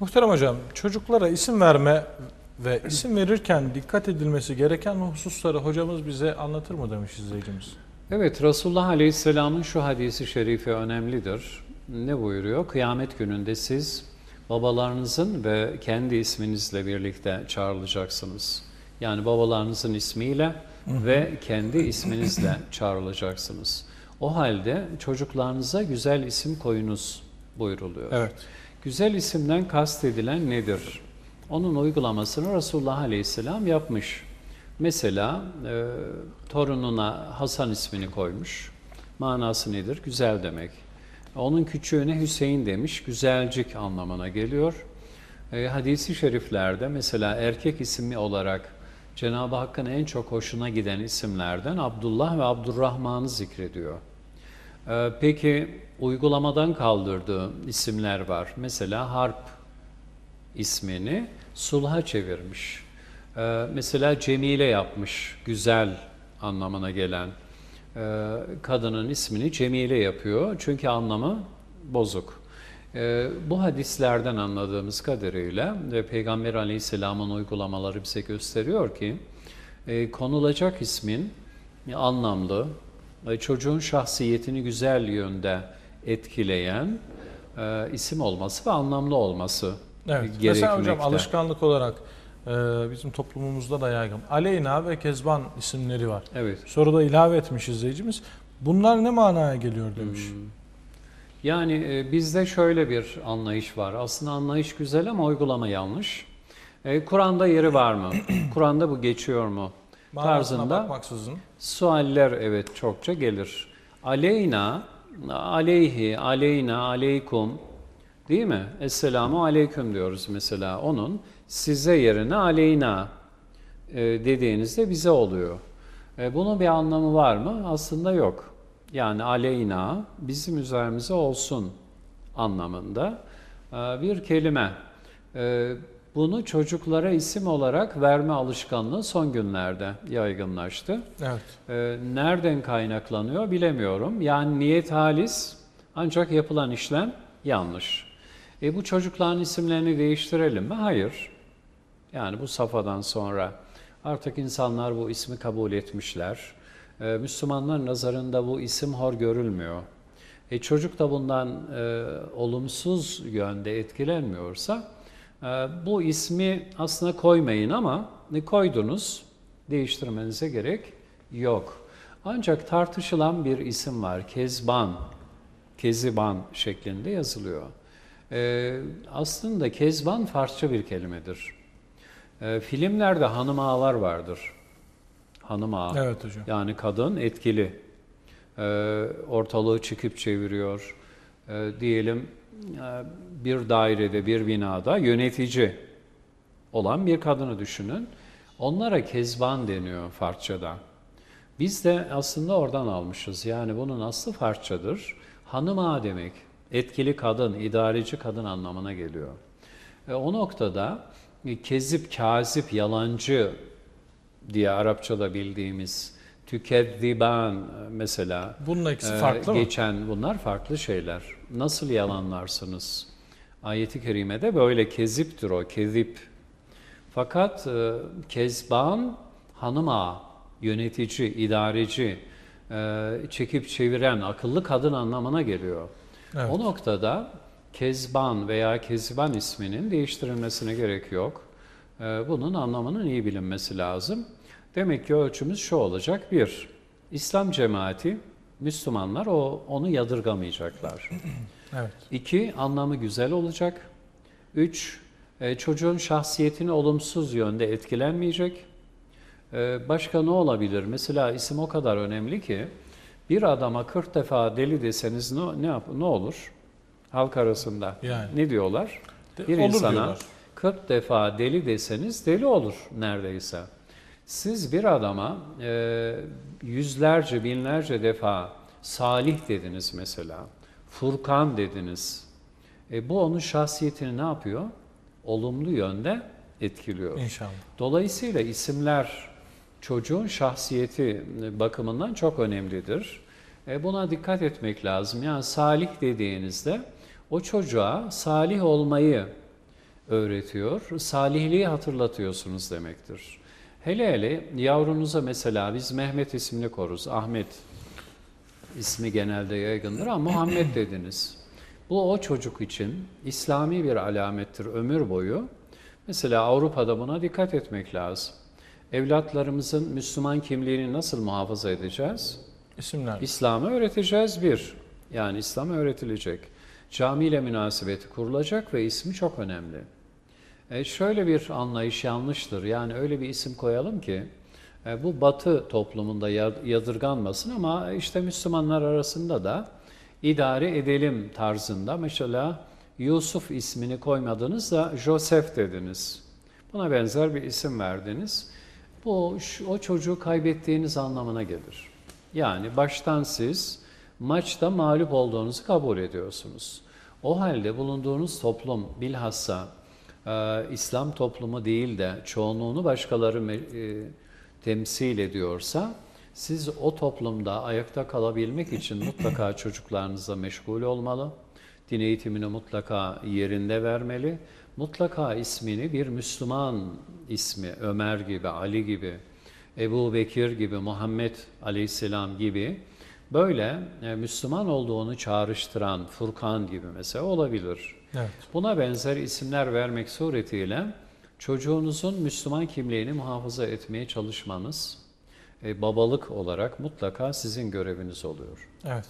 Muhterem hocam, çocuklara isim verme ve isim verirken dikkat edilmesi gereken hususları hocamız bize anlatır mı demiş izleyicimiz. Evet, Resulullah Aleyhisselam'ın şu hadisi şerifi önemlidir. Ne buyuruyor? Kıyamet gününde siz babalarınızın ve kendi isminizle birlikte çağrılacaksınız. Yani babalarınızın ismiyle ve kendi isminizle çağrılacaksınız. O halde çocuklarınıza güzel isim koyunuz buyuruluyor. Evet. Güzel isimden kastedilen nedir? Onun uygulamasını Resulullah Aleyhisselam yapmış. Mesela e, torununa Hasan ismini koymuş. Manası nedir? Güzel demek. Onun küçüğüne Hüseyin demiş. Güzelcik anlamına geliyor. E, hadisi şeriflerde mesela erkek ismi olarak Cenab-ı Hakk'ın en çok hoşuna giden isimlerden Abdullah ve Abdurrahman'ı zikrediyor. Ee, Peki uygulamadan kaldırdığı isimler var. Mesela harp ismini sulha çevirmiş. Ee, Mesela Cemile yapmış, güzel anlamına gelen. Ee, Kadının ismini Cemile yapıyor çünkü anlamı bozuk. Bu hadislerden anladığımız kadarıyla ve Peygamber Aleyhisselam'ın uygulamaları bize gösteriyor ki e, konulacak ismin anlamlı, çocuğun şahsiyetini güzel yönde etkileyen e, isim olması ve anlamlı olması Evet. gerekmekte. Mesela hocam alışkanlık olarak e, bizim toplumumuzda da yaygın. Aleyna ve Kezban isimleri var. Evet. Soruda ilave etmiş izleyicimiz. Bunlar ne manaya geliyor demiş. Yani e, bizde şöyle bir anlayış var. Aslında anlayış güzel ama uygulama yanlış. E, Kur'an'da yeri var mı? Kur'an'da bu geçiyor mu? Tarzında bakmaksızın. sualler evet çokça gelir. Aleyna, aleyhi, aleyna, aleykum değil mi? Esselamu aleyküm diyoruz mesela. Onun size yerine aleyna e, dediğinizde bize oluyor. E, bunun bir anlamı var mı? Aslında yok. Yani aleyna bizim üzerimize olsun anlamında e, bir kelime. Bunu çocuklara isim olarak verme alışkanlığı son günlerde yaygınlaştı. Evet. E, nereden kaynaklanıyor bilemiyorum. Yani niyet halis ancak yapılan işlem yanlış. E, bu çocukların isimlerini değiştirelim mi? Hayır. Yani bu safhadan sonra artık insanlar bu ismi kabul etmişler. Ee, Müslümanlar nazarında bu isim hor görülmüyor. E, çocuk da bundan e, olumsuz yönde etkilenmiyorsa bu ismi aslında koymayın ama ne koydunuz değiştirmenize gerek yok. Ancak tartışılan bir isim var. Kezban, Keziban şeklinde yazılıyor. E, aslında Kezban Farsça bir kelimedir. E, filmlerde hanım ağalar vardır. Hanım ağa. Evet hocam. Yani kadın etkili. Ortalığı çıkıp çeviriyor. Diyelim bir dairede, bir binada yönetici olan bir kadını düşünün. Onlara kezban deniyor Farsçada. Biz de aslında oradan almışız. Yani bunun aslı Farsçadır. Hanım ağa demek. Etkili kadın, idareci kadın anlamına geliyor. E, o noktada e, kezip, kazip, yalancı diye Arapçada bildiğimiz tükezziban e, mesela Bunun ikisi e, farklı mı? geçen bunlar farklı şeyler. Nasıl yalanlarsınız? Ayeti kerimede böyle keziptir o, kezip. Fakat e, kezban hanım ağa, yönetici, idareci, e, çekip çeviren akıllı kadın anlamına geliyor. Evet. O noktada Kezban veya Keziban isminin değiştirilmesine gerek yok. Ee, Bunun anlamının iyi bilinmesi lazım. Demek ki ölçümüz şu olacak. Bir, İslam cemaati, Müslümanlar o, onu yadırgamayacaklar. Evet. İki, anlamı güzel olacak. Üç, e, çocuğun şahsiyetini olumsuz yönde etkilenmeyecek. E, Başka ne olabilir? Mesela isim o kadar önemli ki bir adama 40 defa deli deseniz ne, ne, yap, ne olur? Halk arasında. Yani. Ne diyorlar? De- bir olur insana diyorlar. 40 defa deli deseniz deli olur neredeyse. Siz bir adama e, yüzlerce, binlerce defa salih dediniz mesela, Furkan dediniz. E, bu onun şahsiyetini ne yapıyor? Olumlu yönde etkiliyor. İnşallah. Dolayısıyla isimler çocuğun şahsiyeti bakımından çok önemlidir. E, buna dikkat etmek lazım. Yani salih dediğinizde o çocuğa salih olmayı öğretiyor. Salihliği hatırlatıyorsunuz demektir. Hele hele yavrunuza mesela biz Mehmet ismini koruz. Ahmet ismi genelde yaygındır ama Muhammed dediniz. Bu o çocuk için İslami bir alamettir ömür boyu. Mesela Avrupa'da buna dikkat etmek lazım. Evlatlarımızın Müslüman kimliğini nasıl muhafaza edeceğiz? İsimler. İslam'ı öğreteceğiz bir. Yani İslam öğretilecek. Camiyle münasebeti kurulacak ve ismi çok önemli. E şöyle bir anlayış yanlıştır. Yani öyle bir isim koyalım ki e, bu Batı toplumunda ya- yadırganmasın ama işte Müslümanlar arasında da idare edelim tarzında. Mesela Yusuf ismini koymadınız da Joseph dediniz. Buna benzer bir isim verdiniz. Bu o çocuğu kaybettiğiniz anlamına gelir. Yani baştan siz maçta mağlup olduğunuzu kabul ediyorsunuz. O halde bulunduğunuz toplum bilhassa e, İslam toplumu değil de çoğunluğunu başkaları e, temsil ediyorsa siz o toplumda ayakta kalabilmek için mutlaka çocuklarınızla meşgul olmalı. Din eğitimini mutlaka yerinde vermeli. Mutlaka ismini bir Müslüman ismi, Ömer gibi, Ali gibi, Ebu Bekir gibi, Muhammed Aleyhisselam gibi böyle e, Müslüman olduğunu çağrıştıran Furkan gibi mesela olabilir. Evet. Buna benzer isimler vermek suretiyle çocuğunuzun Müslüman kimliğini muhafaza etmeye çalışmanız e, babalık olarak mutlaka sizin göreviniz oluyor. Evet.